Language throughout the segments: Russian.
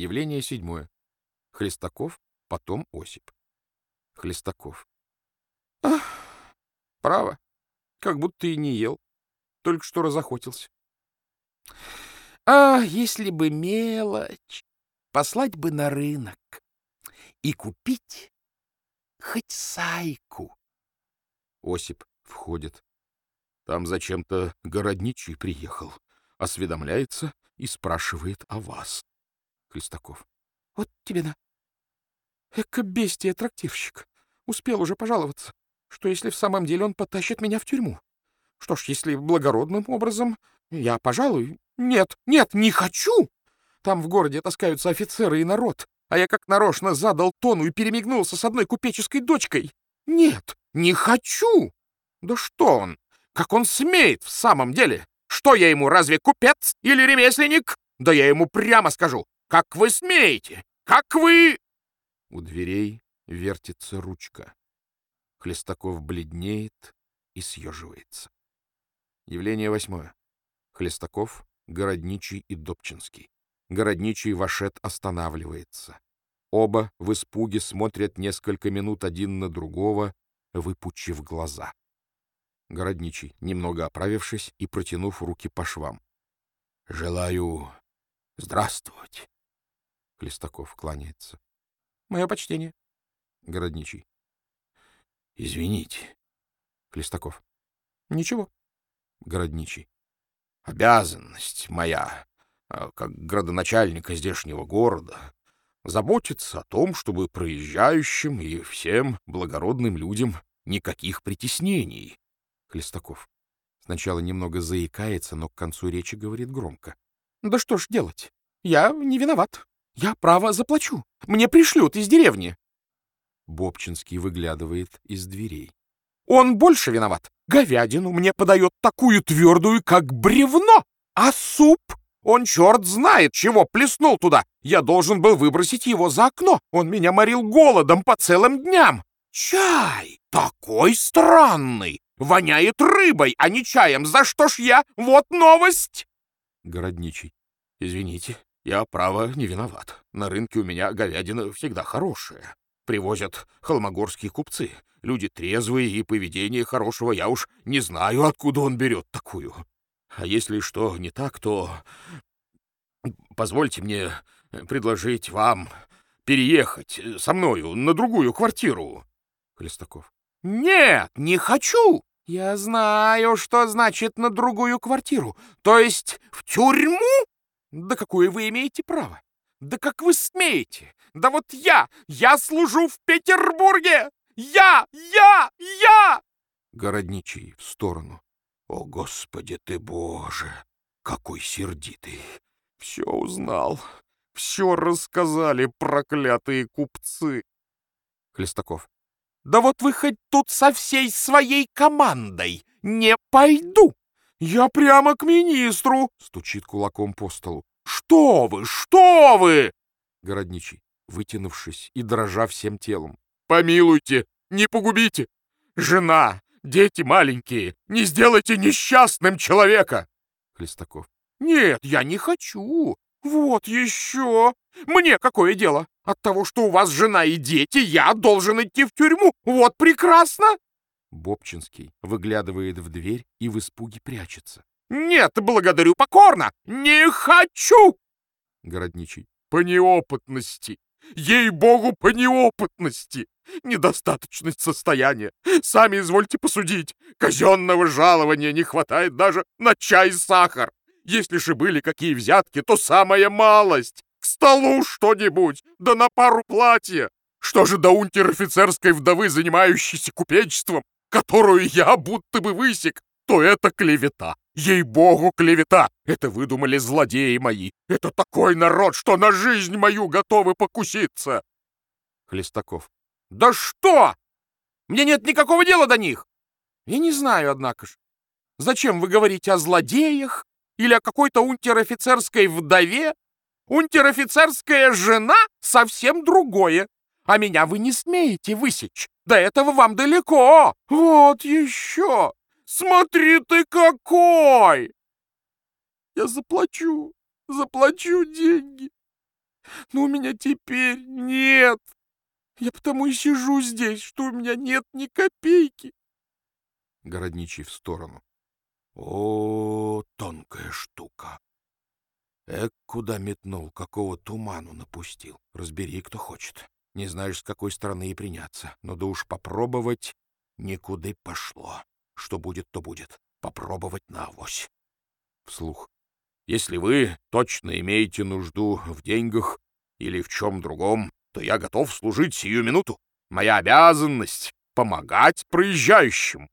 Явление седьмое. Хлестаков, потом Осип. Хлестаков. Ах, право, как будто и не ел, только что разохотился. А, если бы мелочь, послать бы на рынок и купить хоть сайку. Осип входит. Там зачем-то городничий приехал, осведомляется и спрашивает о вас. Хлестаков. Вот тебе на. Эка бестия трактирщик. Успел уже пожаловаться, что если в самом деле он потащит меня в тюрьму. Что ж, если благородным образом, я, пожалуй... Нет, нет, не хочу! Там в городе таскаются офицеры и народ, а я как нарочно задал тону и перемигнулся с одной купеческой дочкой. Нет, не хочу! Да что он? Как он смеет в самом деле? Что я ему, разве купец или ремесленник? Да я ему прямо скажу. Как вы смеете? Как вы...» У дверей вертится ручка. Хлестаков бледнеет и съеживается. Явление восьмое. Хлестаков, Городничий и Добчинский. Городничий Вашет останавливается. Оба в испуге смотрят несколько минут один на другого, выпучив глаза. Городничий, немного оправившись и протянув руки по швам. — Желаю здравствовать. Хлестаков кланяется. — Мое почтение. Городничий. — Извините. Хлестаков. — Ничего. Городничий. — Обязанность моя, а, как градоначальника здешнего города, заботиться о том, чтобы проезжающим и всем благородным людям никаких притеснений. Хлестаков. Сначала немного заикается, но к концу речи говорит громко. — Да что ж делать? Я не виноват. Я, право, заплачу. Мне пришлют из деревни. Бобчинский выглядывает из дверей. Он больше виноват. Говядину мне подает такую твердую, как бревно. А суп? Он черт знает, чего плеснул туда. Я должен был выбросить его за окно. Он меня морил голодом по целым дням. Чай такой странный. Воняет рыбой, а не чаем. За что ж я? Вот новость. Городничий. Извините, я, право, не виноват. На рынке у меня говядина всегда хорошая. Привозят холмогорские купцы. Люди трезвые и поведение хорошего. Я уж не знаю, откуда он берет такую. А если что не так, то... Позвольте мне предложить вам переехать со мною на другую квартиру. Хлестаков. Нет, не хочу. Я знаю, что значит на другую квартиру. То есть в тюрьму? Да какое вы имеете право? Да как вы смеете? Да вот я, я служу в Петербурге! Я, я, я! Городничий в сторону. О, Господи ты Боже! Какой сердитый! Все узнал, все рассказали проклятые купцы. Хлестаков. Да вот вы хоть тут со всей своей командой не пойду. «Я прямо к министру!» — стучит кулаком по столу. «Что вы, что вы!» Городничий, вытянувшись и дрожа всем телом. «Помилуйте, не погубите! Жена, дети маленькие, не сделайте несчастным человека!» Хлестаков. «Нет, я не хочу! Вот еще! Мне какое дело? От того, что у вас жена и дети, я должен идти в тюрьму! Вот прекрасно!» Бобчинский выглядывает в дверь и в испуге прячется. «Нет, благодарю покорно! Не хочу!» Городничий. «По неопытности! Ей-богу, по неопытности! Недостаточность состояния! Сами извольте посудить! Казенного жалования не хватает даже на чай и сахар! Если же были какие взятки, то самая малость! К столу что-нибудь, да на пару платья! Что же до унтер-офицерской вдовы, занимающейся купечеством, которую я будто бы высек, то это клевета. Ей-богу, клевета! Это выдумали злодеи мои. Это такой народ, что на жизнь мою готовы покуситься. Хлестаков. Да что? Мне нет никакого дела до них. Я не знаю, однако ж. Зачем вы говорите о злодеях или о какой-то унтер-офицерской вдове? Унтер-офицерская жена — совсем другое а меня вы не смеете высечь. До этого вам далеко. Вот еще. Смотри ты какой! Я заплачу, заплачу деньги. но у меня теперь нет. Я потому и сижу здесь, что у меня нет ни копейки. Городничий в сторону. О, тонкая штука. Эк, куда метнул, какого туману напустил. Разбери, кто хочет. Не знаешь, с какой стороны и приняться. Но да уж попробовать никуда пошло. Что будет, то будет. Попробовать на авось. Вслух. Если вы точно имеете нужду в деньгах или в чем другом, то я готов служить сию минуту. Моя обязанность — помогать проезжающим.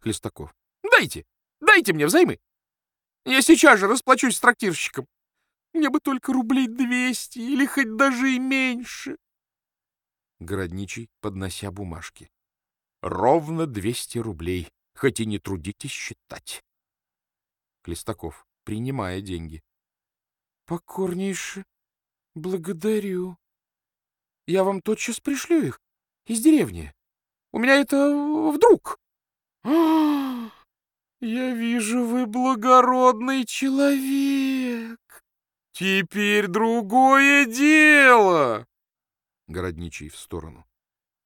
Хлестаков. Дайте, дайте мне взаймы. Я сейчас же расплачусь с трактирщиком. Мне бы только рублей двести или хоть даже и меньше. Городничий, поднося бумажки. Ровно двести рублей, хоть и не трудитесь считать. Клестаков, принимая деньги. Покорнейше благодарю. Я вам тотчас пришлю их из деревни. У меня это вдруг. А, я вижу, вы благородный человек. Теперь другое дело. Городничий в сторону.